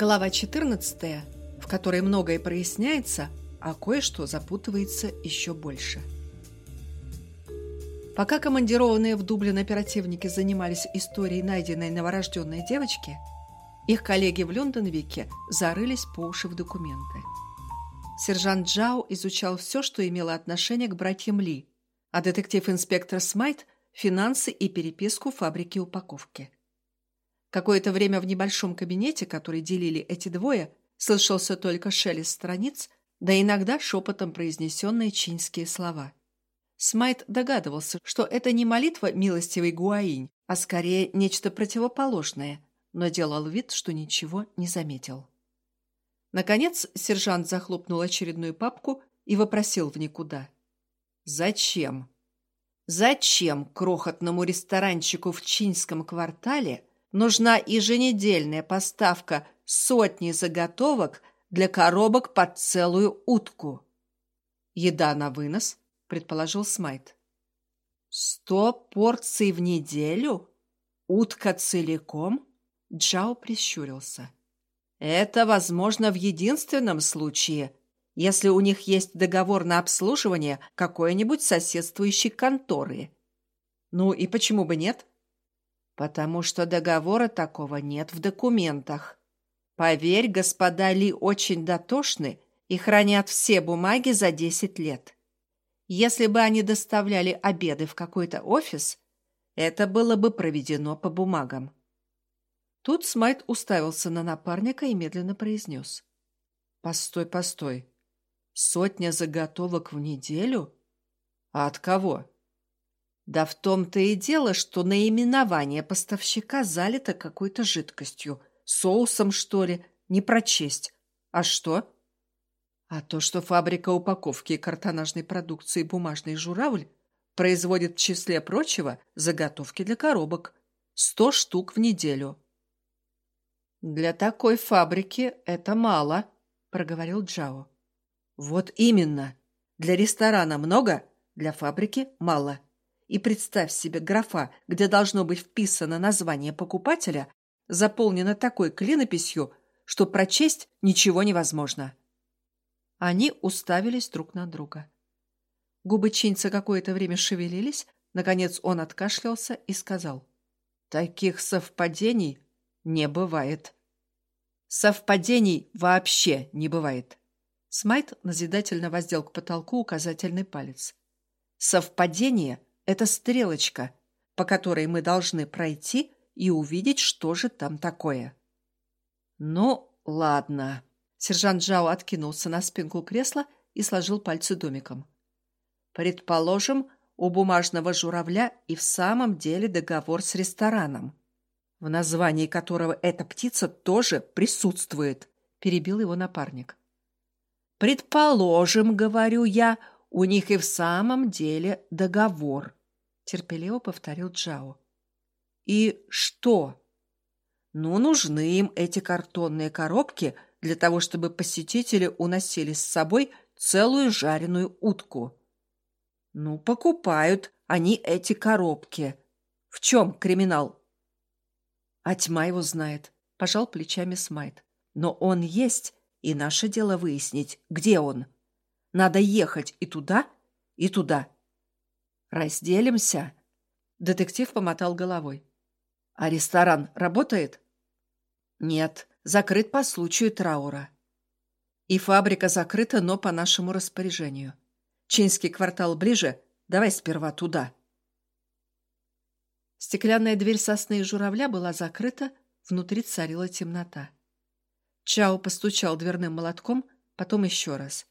Глава 14, в которой многое проясняется, а кое-что запутывается еще больше. Пока командированные в Дублин оперативники занимались историей найденной новорожденной девочки, их коллеги в Лондонвике зарылись по уши в документы. Сержант Джао изучал все, что имело отношение к братьям Ли, а детектив-инспектор Смайт – финансы и переписку фабрики упаковки. Какое-то время в небольшом кабинете, который делили эти двое, слышался только шелест страниц, да иногда шепотом произнесенные чинские слова. Смайт догадывался, что это не молитва милостивый Гуаинь, а скорее нечто противоположное, но делал вид, что ничего не заметил. Наконец сержант захлопнул очередную папку и вопросил в никуда. «Зачем? Зачем крохотному ресторанчику в Чинском квартале нужна еженедельная поставка сотни заготовок для коробок под целую утку. Еда на вынос, предположил Смайт. Сто порций в неделю? Утка целиком? Джао прищурился. Это возможно в единственном случае, если у них есть договор на обслуживание какой-нибудь соседствующей конторы. Ну и почему бы нет? Потому что договора такого нет в документах. Поверь, господа Ли очень дотошны и хранят все бумаги за десять лет. Если бы они доставляли обеды в какой-то офис, это было бы проведено по бумагам. Тут Смайт уставился на напарника и медленно произнес. «Постой, постой. Сотня заготовок в неделю? А от кого?» Да в том-то и дело, что наименование поставщика залито какой-то жидкостью. Соусом, что ли? Не прочесть. А что? А то, что фабрика упаковки и картонажной продукции «Бумажный журавль» производит в числе прочего заготовки для коробок. Сто штук в неделю. «Для такой фабрики это мало», — проговорил Джао. «Вот именно. Для ресторана много, для фабрики мало». И представь себе, графа, где должно быть вписано название покупателя, заполнена такой клинописью, что прочесть ничего невозможно. Они уставились друг на друга. Губы Чинца какое-то время шевелились, наконец он откашлялся и сказал. «Таких совпадений не бывает». «Совпадений вообще не бывает». Смайт назидательно воздел к потолку указательный палец. «Совпадение — это стрелочка, по которой мы должны пройти и увидеть, что же там такое. Ну, ладно. Сержант Джао откинулся на спинку кресла и сложил пальцы домиком. Предположим, у бумажного журавля и в самом деле договор с рестораном, в названии которого эта птица тоже присутствует, перебил его напарник. Предположим, говорю я, у них и в самом деле договор терпеливо повторил Джао. И что? Ну, нужны им эти картонные коробки для того, чтобы посетители уносили с собой целую жареную утку. Ну, покупают они эти коробки. В чем криминал? А тьма его знает, пожал плечами Смайт. Но он есть, и наше дело выяснить, где он. Надо ехать и туда, и туда. Разделимся?» Детектив помотал головой. «А ресторан работает?» «Нет, закрыт по случаю траура». «И фабрика закрыта, но по нашему распоряжению. Чинский квартал ближе, давай сперва туда». Стеклянная дверь сосны и журавля была закрыта, внутри царила темнота. Чао постучал дверным молотком, потом еще раз.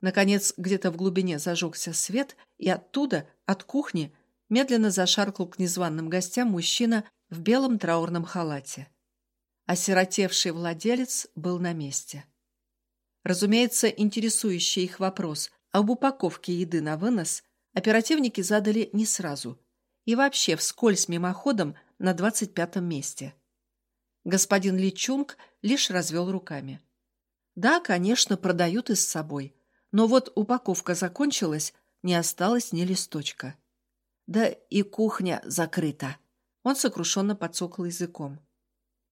Наконец, где-то в глубине зажегся свет, и оттуда, от кухни, медленно зашаркал к незваным гостям мужчина в белом траурном халате. Осиротевший владелец был на месте. Разумеется, интересующий их вопрос об упаковке еды на вынос оперативники задали не сразу и вообще вскользь мимоходом на двадцать пятом месте. Господин Ли Чунг лишь развел руками. Да, конечно, продают и с собой, но вот упаковка закончилась, не осталось ни листочка. Да и кухня закрыта. Он сокрушенно подсокал языком.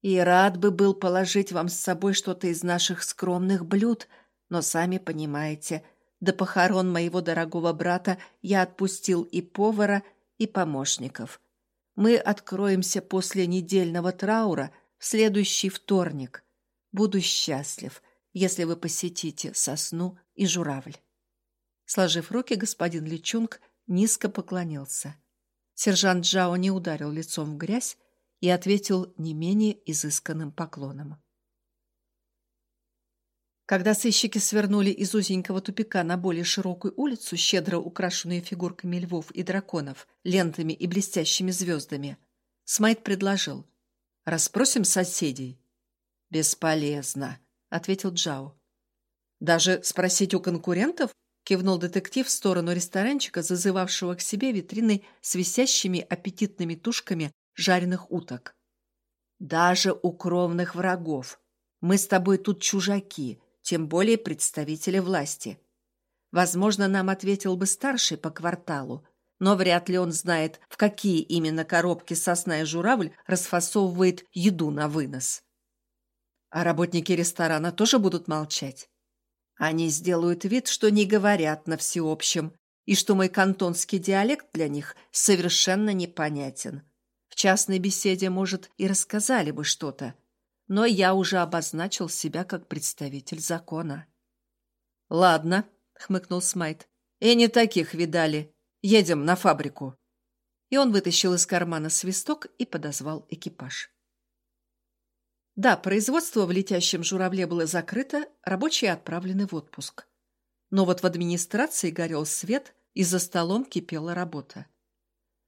И рад бы был положить вам с собой что-то из наших скромных блюд, но сами понимаете, до похорон моего дорогого брата я отпустил и повара, и помощников. Мы откроемся после недельного траура в следующий вторник. Буду счастлив, если вы посетите сосну и журавль. Сложив руки, господин Личунг низко поклонился. Сержант Джао не ударил лицом в грязь, и ответил не менее изысканным поклоном. Когда сыщики свернули из узенького тупика на более широкую улицу, щедро украшенную фигурками львов и драконов, лентами и блестящими звездами, Смайт предложил. «Расспросим соседей?» «Бесполезно», — ответил Джао. «Даже спросить у конкурентов?» — кивнул детектив в сторону ресторанчика, зазывавшего к себе витриной с висящими аппетитными тушками жареных уток. Даже у кровных врагов. Мы с тобой тут чужаки, тем более представители власти. Возможно, нам ответил бы старший по кварталу, но вряд ли он знает, в какие именно коробки сосна и журавль расфасовывает еду на вынос. А работники ресторана тоже будут молчать. Они сделают вид, что не говорят на всеобщем, и что мой кантонский диалект для них совершенно непонятен. В частной беседе, может, и рассказали бы что-то, но я уже обозначил себя как представитель закона. «Ладно», — хмыкнул Смайт, — «и не таких видали. Едем на фабрику». И он вытащил из кармана свисток и подозвал экипаж. Да, производство в летящем журавле было закрыто, рабочие отправлены в отпуск. Но вот в администрации горел свет, и за столом кипела работа.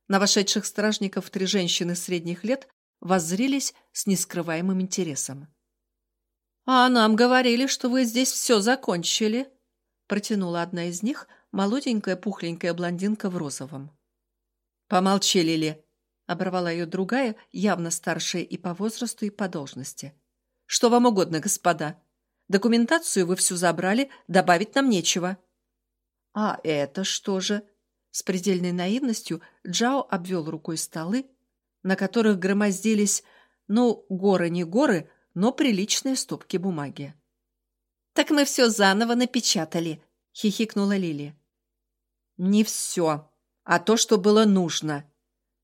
На вошедших стражников три женщины средних лет воззрились с нескрываемым интересом. «А нам говорили, что вы здесь все закончили», — протянула одна из них, молоденькая пухленькая блондинка в розовом. «Помолчи, Лили», — оборвала ее другая, явно старшая и по возрасту, и по должности. «Что вам угодно, господа? Документацию вы всю забрали, добавить нам нечего». «А это что же?» С предельной наивностью Джао обвел рукой столы, на которых громоздились, ну, горы не горы, но приличные стопки бумаги. «Так мы все заново напечатали», — хихикнула Лили. «Не все, а то, что было нужно».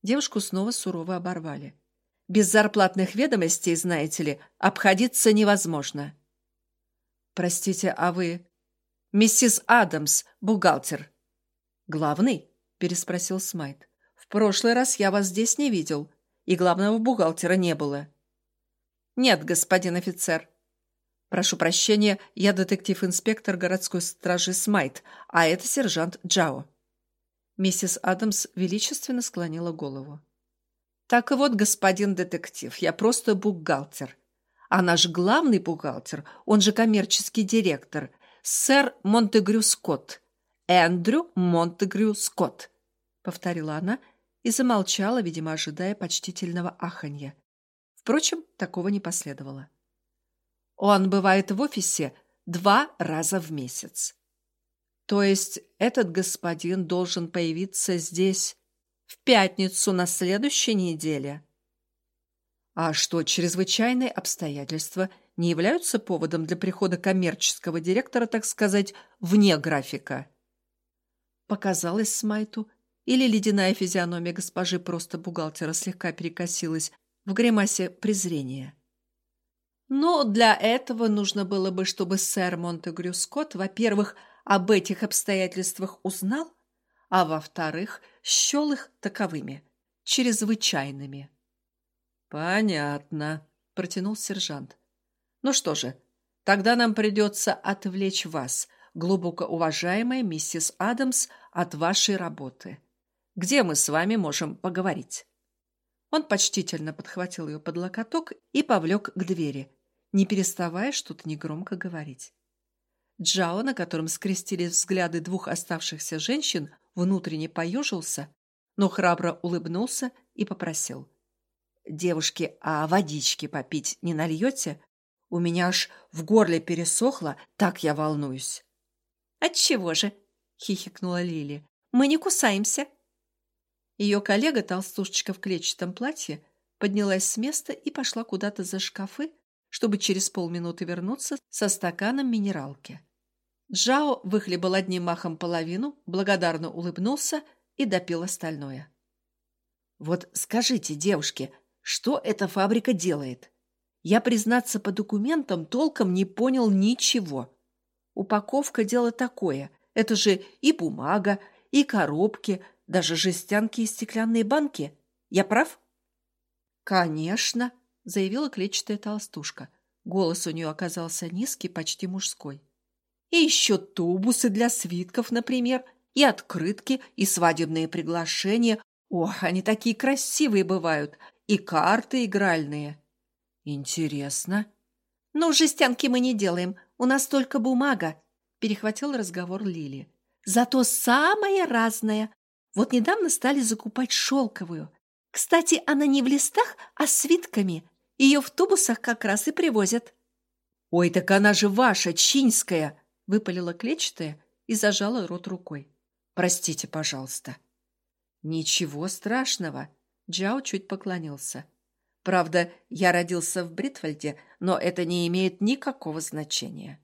Девушку снова сурово оборвали. «Без зарплатных ведомостей, знаете ли, обходиться невозможно». «Простите, а вы...» «Миссис Адамс, бухгалтер», «Главный?» – переспросил Смайт. «В прошлый раз я вас здесь не видел, и главного бухгалтера не было». «Нет, господин офицер». «Прошу прощения, я детектив-инспектор городской стражи Смайт, а это сержант Джао». Миссис Адамс величественно склонила голову. «Так и вот, господин детектив, я просто бухгалтер. А наш главный бухгалтер, он же коммерческий директор, сэр Монтегрю Скотт, Эндрю Монтегрю Скотт», — повторила она и замолчала, видимо, ожидая почтительного аханья. Впрочем, такого не последовало. «Он бывает в офисе два раза в месяц. То есть этот господин должен появиться здесь в пятницу на следующей неделе?» А что, чрезвычайные обстоятельства не являются поводом для прихода коммерческого директора, так сказать, вне графика? показалось Смайту, или ледяная физиономия госпожи просто бухгалтера слегка перекосилась в гримасе презрения. Но для этого нужно было бы, чтобы сэр Монтегрю Скотт, во-первых, об этих обстоятельствах узнал, а во-вторых, счел их таковыми, чрезвычайными. «Понятно», — протянул сержант. «Ну что же, тогда нам придется отвлечь вас, глубоко уважаемая миссис Адамс, от вашей работы. Где мы с вами можем поговорить?» Он почтительно подхватил ее под локоток и повлек к двери, не переставая что-то негромко говорить. Джао, на котором скрестились взгляды двух оставшихся женщин, внутренне поежился, но храбро улыбнулся и попросил. «Девушки, а водички попить не нальете? У меня аж в горле пересохло, так я волнуюсь». «Отчего же?» — хихикнула Лили. «Мы не кусаемся». Ее коллега, толстушечка в клетчатом платье, поднялась с места и пошла куда-то за шкафы, чтобы через полминуты вернуться со стаканом минералки. Джао выхлебал одним махом половину, благодарно улыбнулся и допил остальное. «Вот скажите, девушки, что эта фабрика делает? Я, признаться, по документам толком не понял ничего. Упаковка – дело такое. Это же и бумага, и коробки, даже жестянки и стеклянные банки. Я прав?» «Конечно», – заявила клетчатая толстушка. Голос у нее оказался низкий, почти мужской. И еще тубусы для свитков, например, и открытки, и свадебные приглашения. Ох, они такие красивые бывают. И карты игральные. Интересно. Ну, жестянки мы не делаем. У нас только бумага. Перехватил разговор Лили. Зато самое разное. Вот недавно стали закупать шелковую. Кстати, она не в листах, а свитками. Ее в тубусах как раз и привозят. «Ой, так она же ваша, чинская!» Выпалила клетчатая и зажала рот рукой. «Простите, пожалуйста». «Ничего страшного», — Джао чуть поклонился. «Правда, я родился в Бритвальде, но это не имеет никакого значения».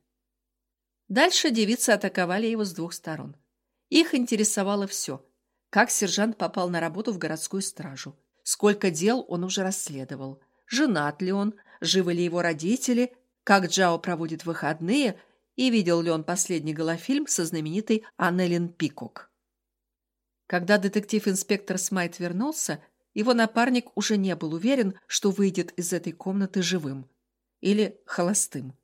Дальше девицы атаковали его с двух сторон. Их интересовало все. Как сержант попал на работу в городскую стражу, сколько дел он уже расследовал, женат ли он, живы ли его родители, как Джао проводит выходные и видел ли он последний голофильм со знаменитой Аннелин Пикок. Когда детектив-инспектор Смайт вернулся, его напарник уже не был уверен, что выйдет из этой комнаты живым или холостым.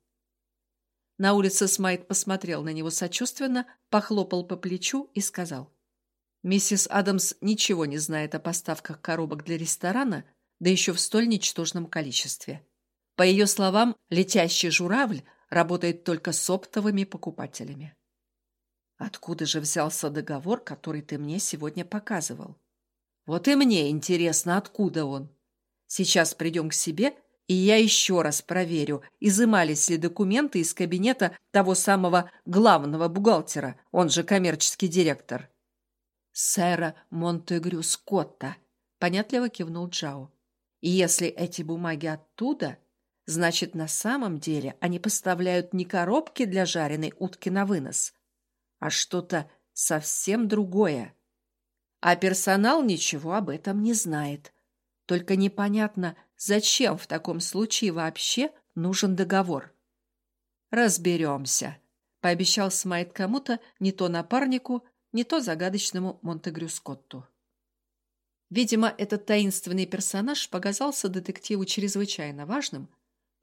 На улице Смайт посмотрел на него сочувственно, похлопал по плечу и сказал. «Миссис Адамс ничего не знает о поставках коробок для ресторана, да еще в столь ничтожном количестве. По ее словам, летящий журавль работает только с оптовыми покупателями. Откуда же взялся договор, который ты мне сегодня показывал? Вот и мне интересно, откуда он. Сейчас придем к себе, и я еще раз проверю, изымались ли документы из кабинета того самого главного бухгалтера, он же коммерческий директор. Сэра Монтегрю Скотта, понятливо кивнул Джао. И если эти бумаги оттуда, Значит, на самом деле они поставляют не коробки для жареной утки на вынос, а что-то совсем другое. А персонал ничего об этом не знает. Только непонятно, зачем в таком случае вообще нужен договор. «Разберемся», — пообещал Смайт кому-то, не то напарнику, не то загадочному Монтегрю Скотту. Видимо, этот таинственный персонаж показался детективу чрезвычайно важным,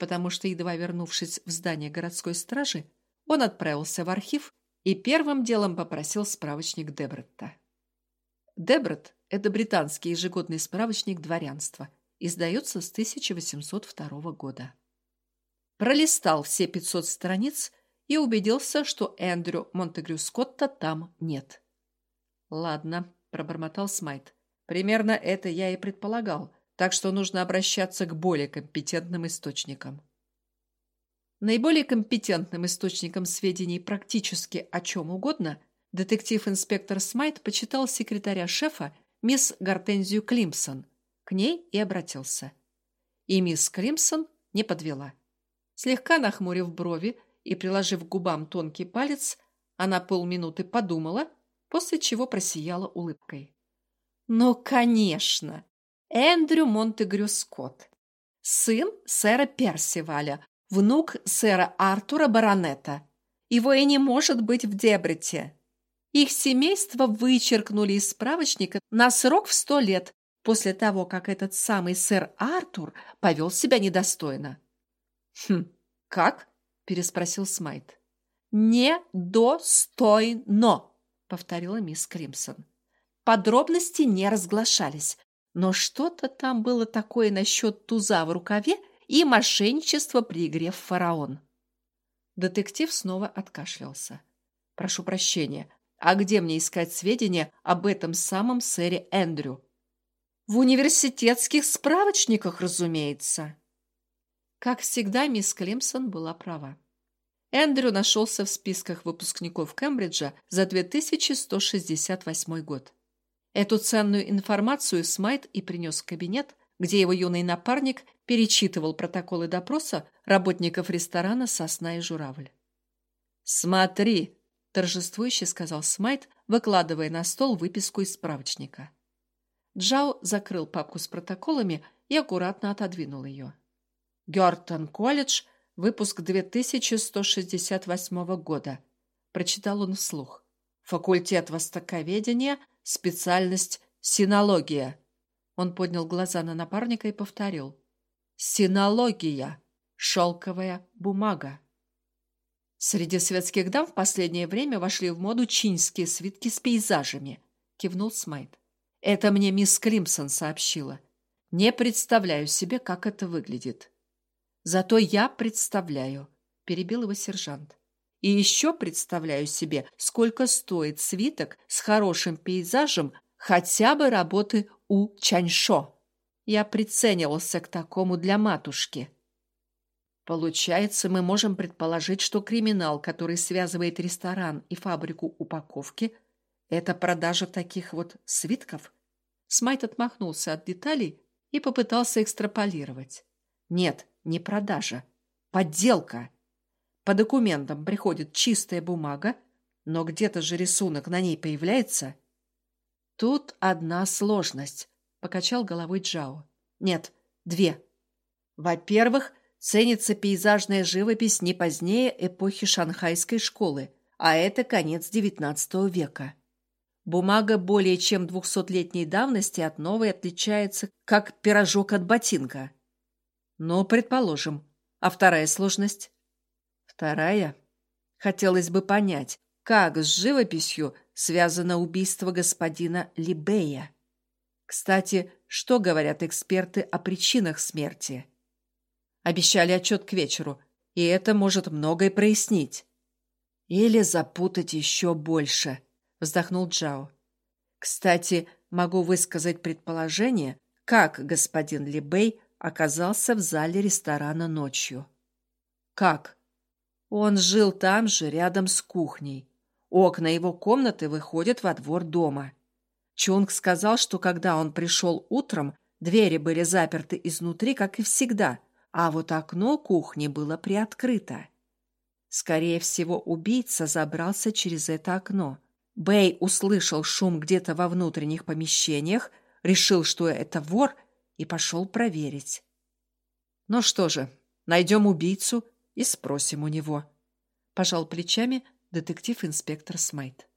потому что, едва вернувшись в здание городской стражи, он отправился в архив и первым делом попросил справочник Дебретта. Дебрет – это британский ежегодный справочник дворянства, издается с 1802 года. Пролистал все 500 страниц и убедился, что Эндрю Монтегрю Скотта там нет. «Ладно», – пробормотал Смайт. «Примерно это я и предполагал, так что нужно обращаться к более компетентным источникам. Наиболее компетентным источником сведений практически о чем угодно детектив-инспектор Смайт почитал секретаря шефа мисс Гортензию Климсон. К ней и обратился. И мисс Климсон не подвела. Слегка нахмурив брови и приложив к губам тонкий палец, она полминуты подумала, после чего просияла улыбкой. «Ну, конечно! Эндрю Монтегрю Скотт, сын сэра Персиваля, внук сэра Артура Баронета. Его и не может быть в Дебрете. Их семейство вычеркнули из справочника на срок в сто лет после того, как этот самый сэр Артур повел себя недостойно. «Хм, как?» – переспросил Смайт. «Недостойно», – повторила мисс Кримсон. Подробности не разглашались, но что-то там было такое насчет туза в рукаве и мошенничества при игре в фараон. Детектив снова откашлялся. «Прошу прощения, а где мне искать сведения об этом самом сэре Эндрю?» «В университетских справочниках, разумеется». Как всегда, мисс Климсон была права. Эндрю нашелся в списках выпускников Кембриджа за 2168 год. Эту ценную информацию Смайт и принес в кабинет, где его юный напарник перечитывал протоколы допроса работников ресторана «Сосна и журавль». «Смотри!» – торжествующе сказал Смайт, выкладывая на стол выписку из справочника. Джао закрыл папку с протоколами и аккуратно отодвинул ее. «Гёртон колледж, выпуск 2168 года», – прочитал он вслух. «Факультет востоковедения, специальность синология». Он поднял глаза на напарника и повторил. «Синология. Шелковая бумага». Среди светских дам в последнее время вошли в моду чинские свитки с пейзажами, кивнул Смайт. Это мне мисс Кримсон сообщила. Не представляю себе, как это выглядит. Зато я представляю, перебил его сержант. И еще представляю себе, сколько стоит свиток с хорошим пейзажем хотя бы работы у Чаньшо. Я приценивался к такому для матушки. Получается, мы можем предположить, что криминал, который связывает ресторан и фабрику упаковки, это продажа таких вот свитков? Смайт отмахнулся от деталей и попытался экстраполировать. Нет, не продажа. Подделка. По документам приходит чистая бумага, но где-то же рисунок на ней появляется. Тут одна сложность, покачал головой Джао. Нет, две. Во-первых, ценится пейзажная живопись не позднее эпохи шанхайской школы, а это конец XIX века. Бумага более чем двухсотлетней давности от новой отличается, как пирожок от ботинка. Ну, предположим. А вторая сложность? Вторая? Хотелось бы понять, как с живописью связано убийство господина Либея. Кстати, что говорят эксперты о причинах смерти? Обещали отчет к вечеру, и это может многое прояснить. Или запутать еще больше, вздохнул Джао. Кстати, могу высказать предположение, как господин Либей оказался в зале ресторана ночью. Как? Он жил там же, рядом с кухней. Окна его комнаты выходят во двор дома. Чунг сказал, что когда он пришел утром, двери были заперты изнутри, как и всегда – а вот окно кухни было приоткрыто. Скорее всего, убийца забрался через это окно. Бэй услышал шум где-то во внутренних помещениях, решил, что это вор, и пошел проверить. Ну что же, найдем убийцу и спросим у него. Пожал плечами детектив-инспектор Смайт.